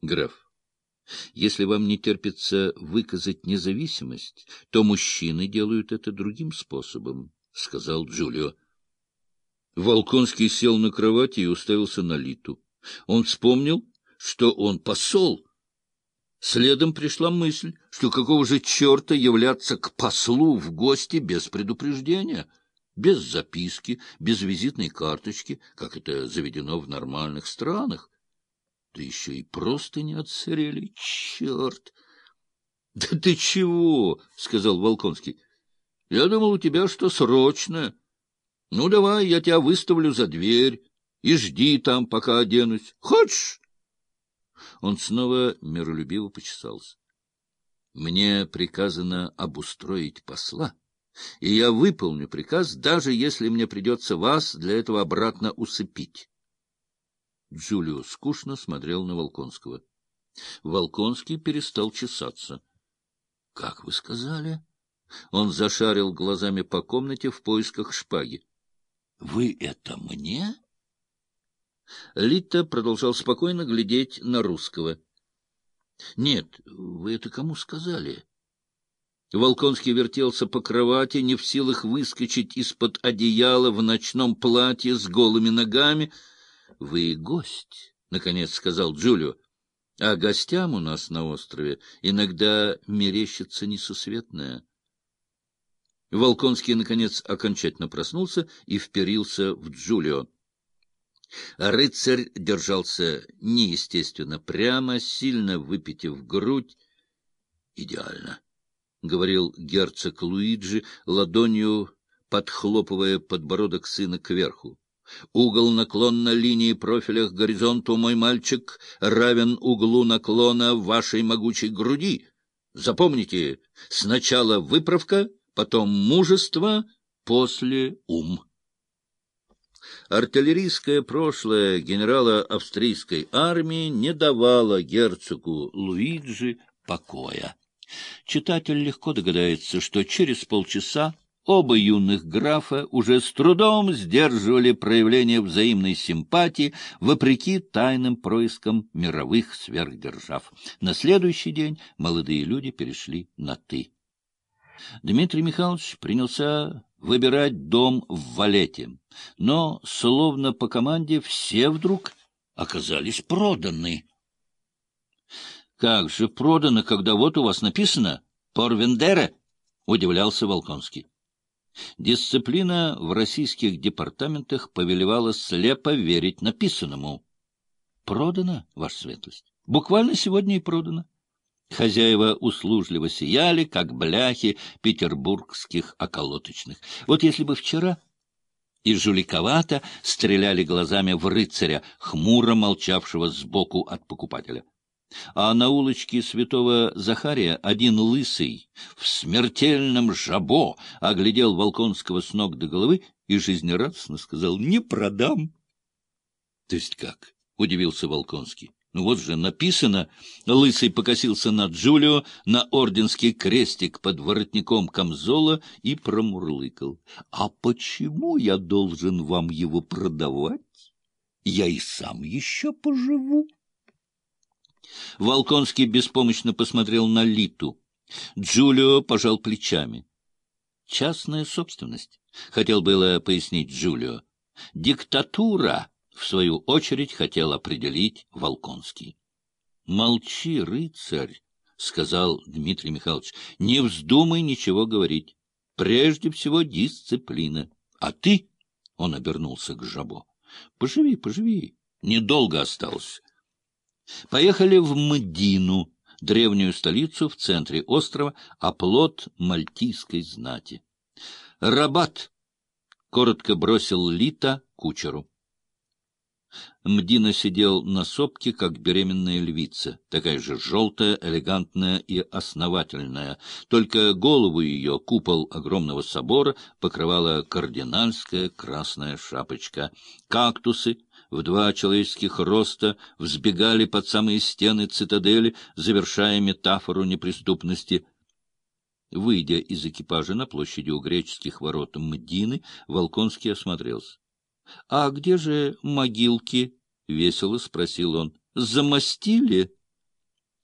Граф, если вам не терпится выказать независимость, то мужчины делают это другим способом, — сказал Джулио. Волконский сел на кровати и уставился на Литу. Он вспомнил, что он посол. Следом пришла мысль, что какого же черта являться к послу в гости без предупреждения, без записки, без визитной карточки, как это заведено в нормальных странах. Да еще и просто не отсырели. Черт! — Да ты чего? — сказал Волконский. — Я думал, у тебя что срочно. Ну, давай, я тебя выставлю за дверь и жди там, пока оденусь. Хочешь? Он снова миролюбиво почесался. — Мне приказано обустроить посла, и я выполню приказ, даже если мне придется вас для этого обратно усыпить. Джулио скучно смотрел на Волконского. Волконский перестал чесаться. — Как вы сказали? Он зашарил глазами по комнате в поисках шпаги. — Вы это мне? Лита продолжал спокойно глядеть на русского. — Нет, вы это кому сказали? Волконский вертелся по кровати, не в силах выскочить из-под одеяла в ночном платье с голыми ногами. — Вы гость, — наконец сказал Джулио. — А гостям у нас на острове иногда мерещится несусветное. Волконский, наконец, окончательно проснулся и вперился в Джулио. Рыцарь держался неестественно прямо, сильно выпитив грудь. — Идеально, — говорил герцог Луиджи, ладонью подхлопывая подбородок сына кверху. Угол наклона линии профиля к горизонту, мой мальчик, равен углу наклона вашей могучей груди. Запомните, сначала выправка, потом мужество, после ум. Артиллерийское прошлое генерала австрийской армии не давало герцогу Луиджи покоя. Читатель легко догадается, что через полчаса оба юных графа уже с трудом сдерживали проявление взаимной симпатии вопреки тайным проискам мировых сверхдержав. На следующий день молодые люди перешли на «ты». Дмитрий Михайлович принялся выбирать дом в Валете, но, словно по команде, все вдруг оказались проданы. — Как же продано, когда вот у вас написано «Порвендере»? — удивлялся Волконский. Дисциплина в российских департаментах повелевала слепо верить написанному. — Продано, ваша светлость. Буквально сегодня и продано. Хозяева услужливо сияли, как бляхи петербургских околоточных. Вот если бы вчера и жуликовато стреляли глазами в рыцаря, хмуро молчавшего сбоку от покупателя. А на улочке святого Захария один лысый в смертельном жабо оглядел Волконского с ног до головы и жизнерадостно сказал «Не продам». — То есть как? — удивился Волконский. Ну вот же написано, лысый покосился на Джулио, на орденский крестик под воротником камзола и промурлыкал. — А почему я должен вам его продавать? Я и сам еще поживу. Волконский беспомощно посмотрел на Литу. Джулио пожал плечами. — Частная собственность, — хотел было пояснить Джулио. — Диктатура в свою очередь хотел определить Волконский. — Молчи, рыцарь, — сказал Дмитрий Михайлович, — не вздумай ничего говорить. Прежде всего дисциплина. А ты, — он обернулся к Жабо, — поживи, поживи, недолго осталось. Поехали в Мдину, древнюю столицу в центре острова, оплот мальтийской знати. «Рабат!» — коротко бросил Лита кучеру. Мдина сидел на сопке, как беременная львица, такая же желтая, элегантная и основательная. Только голову ее, купол огромного собора, покрывала кардинальская красная шапочка. Кактусы в два человеческих роста взбегали под самые стены цитадели, завершая метафору неприступности — Выйдя из экипажа на площади у греческих ворот Мдины, Волконский осмотрелся. — А где же могилки? — весело спросил он. — Замостили?